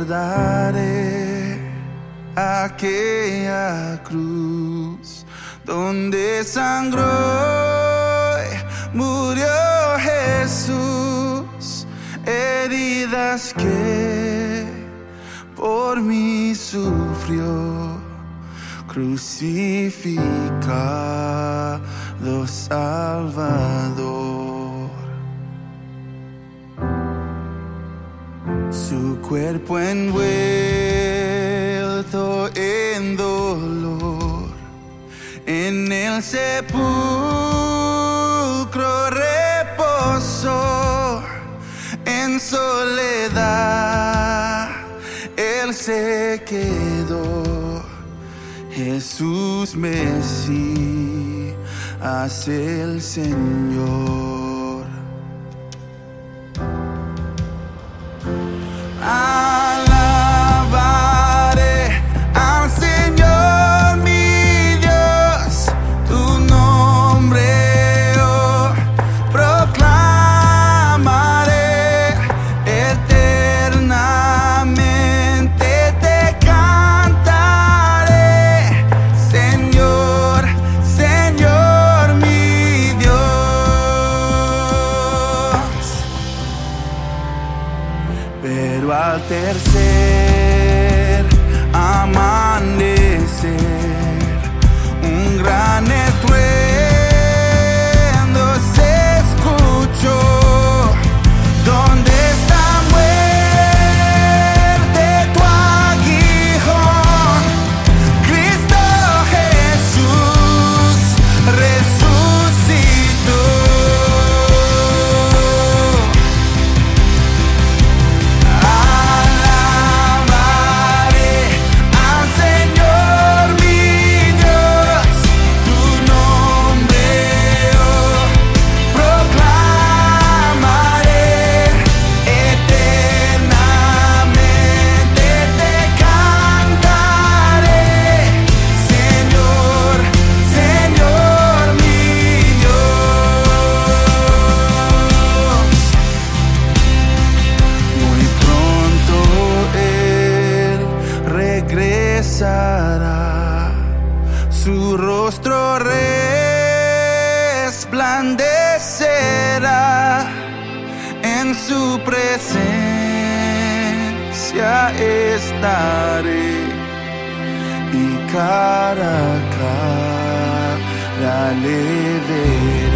recordaré aquella cruz donde sangró murió Jesús, heridas que por mí sufrió, crucificado Salvador. Su cuerpo envuelto en dolor, en el sepulcro reposó, en soledad él se quedó. Jesús Mesías el Señor. Pero al tercer amanecer, un gran estruendo en su presencia estaré y cara a cara le veré.